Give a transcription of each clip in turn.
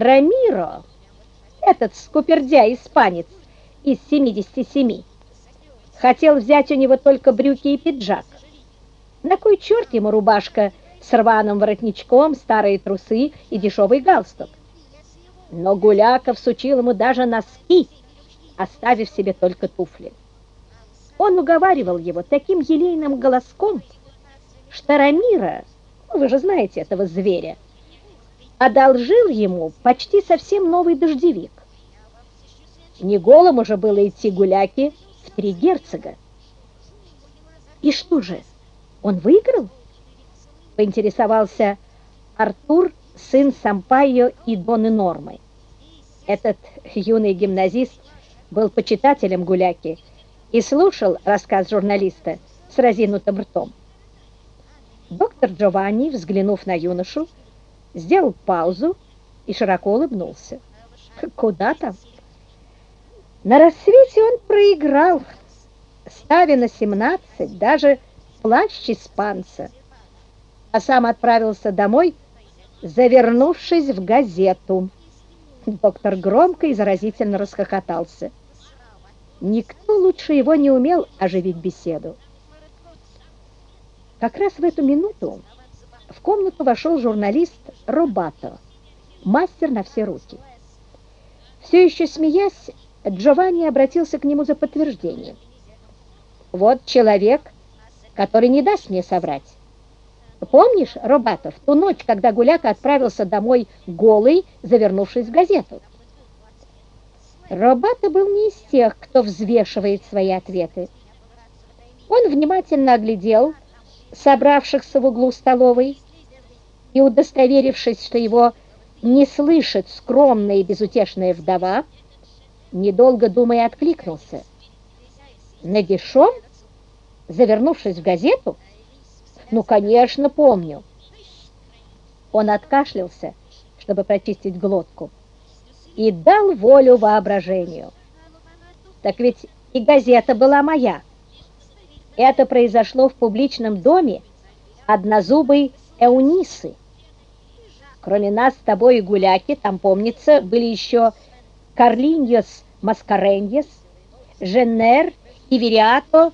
Рамиро, этот скупердя-испанец из 77, хотел взять у него только брюки и пиджак. На кой черт ему рубашка с рваным воротничком, старые трусы и дешевый галстук? Но Гуляков сучил ему даже носки, оставив себе только туфли. Он уговаривал его таким елейным голоском, что Рамира, ну, вы же знаете этого зверя, одолжил ему почти совсем новый дождевик. Не голым уже было идти гуляки в три герцога. И что же, он выиграл? Поинтересовался Артур, сын Сампайо и Доны Нормы. Этот юный гимназист был почитателем гуляки и слушал рассказ журналиста с разинутым ртом. Доктор Джованни, взглянув на юношу, сделал паузу и широко улыбнулся. Куда там? На рассвете он проиграл, ставя на 17 даже плащ испанца, а сам отправился домой, завернувшись в газету. Доктор громко и заразительно расхохотался. Никто лучше его не умел оживить беседу. Как раз в эту минуту в комнату вошел журналист Робато, мастер на все руки. Все еще смеясь, Джованни обратился к нему за подтверждением. «Вот человек, который не даст мне соврать. Помнишь, Робатов, ту ночь, когда Гуляка отправился домой голый, завернувшись в газету?» Робата был не из тех, кто взвешивает свои ответы. Он внимательно оглядел собравшихся в углу столовой, и, удостоверившись, что его не слышит скромная и безутешная вдова, недолго думая, откликнулся. Нагишом, завернувшись в газету? Ну, конечно, помню. Он откашлялся, чтобы прочистить глотку, и дал волю воображению. Так ведь и газета была моя. Это произошло в публичном доме однозубой Эунисы. Кроме нас с тобой и гуляки, там, помнится, были еще Карлиньос Маскареньес, Женер и Вериато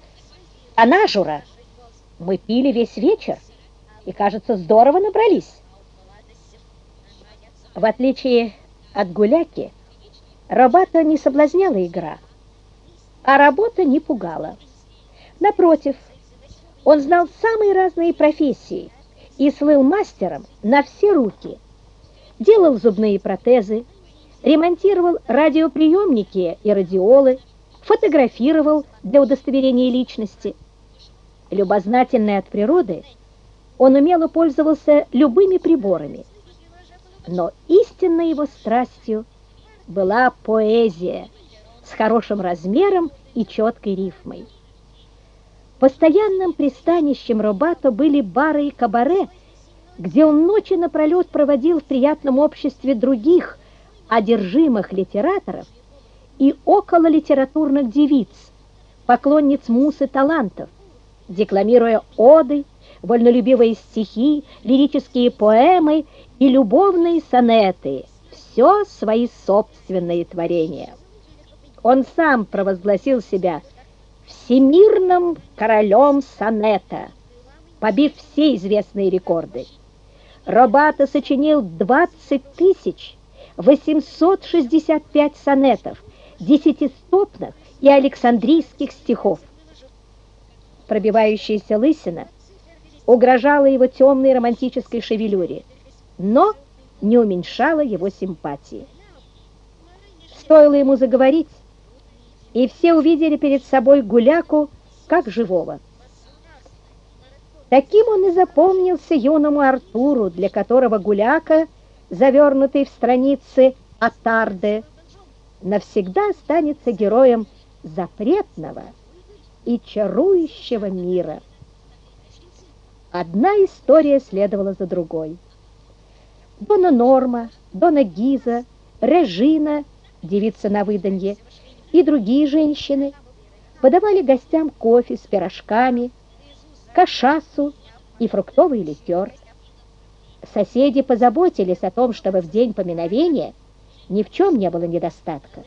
Анажура. Мы пили весь вечер и, кажется, здорово набрались. В отличие от гуляки, Робата не соблазняла игра, а работа не пугала. Напротив, он знал самые разные профессии и слыл мастером на все руки. Делал зубные протезы, ремонтировал радиоприемники и радиолы, фотографировал для удостоверения личности. Любознательный от природы, он умело пользовался любыми приборами. Но истинной его страстью была поэзия с хорошим размером и четкой рифмой. Постоянным пристанищем Робато были бары и кабаре, где он ночи напролет проводил в приятном обществе других одержимых литераторов и около литературных девиц, поклонниц мусы талантов, декламируя оды, вольнолюбивые стихи, лирические поэмы и любовные сонеты, все свои собственные творения. Он сам провозгласил себя – всемирным королем сонета, побив все известные рекорды. Робато сочинил 20 тысяч 865 сонетов, десятистопных и александрийских стихов. Пробивающаяся лысина угрожала его темной романтической шевелюре, но не уменьшала его симпатии. Стоило ему заговорить, и все увидели перед собой гуляку как живого. Таким он и запомнился юному Артуру, для которого гуляка, завернутый в страницы Атарде, навсегда останется героем запретного и чарующего мира. Одна история следовала за другой. Дона Норма, Дона Гиза, Режина, девица на выданье, и другие женщины подавали гостям кофе с пирожками, кашасу и фруктовый ликер. Соседи позаботились о том, чтобы в день поминовения ни в чем не было недостатка.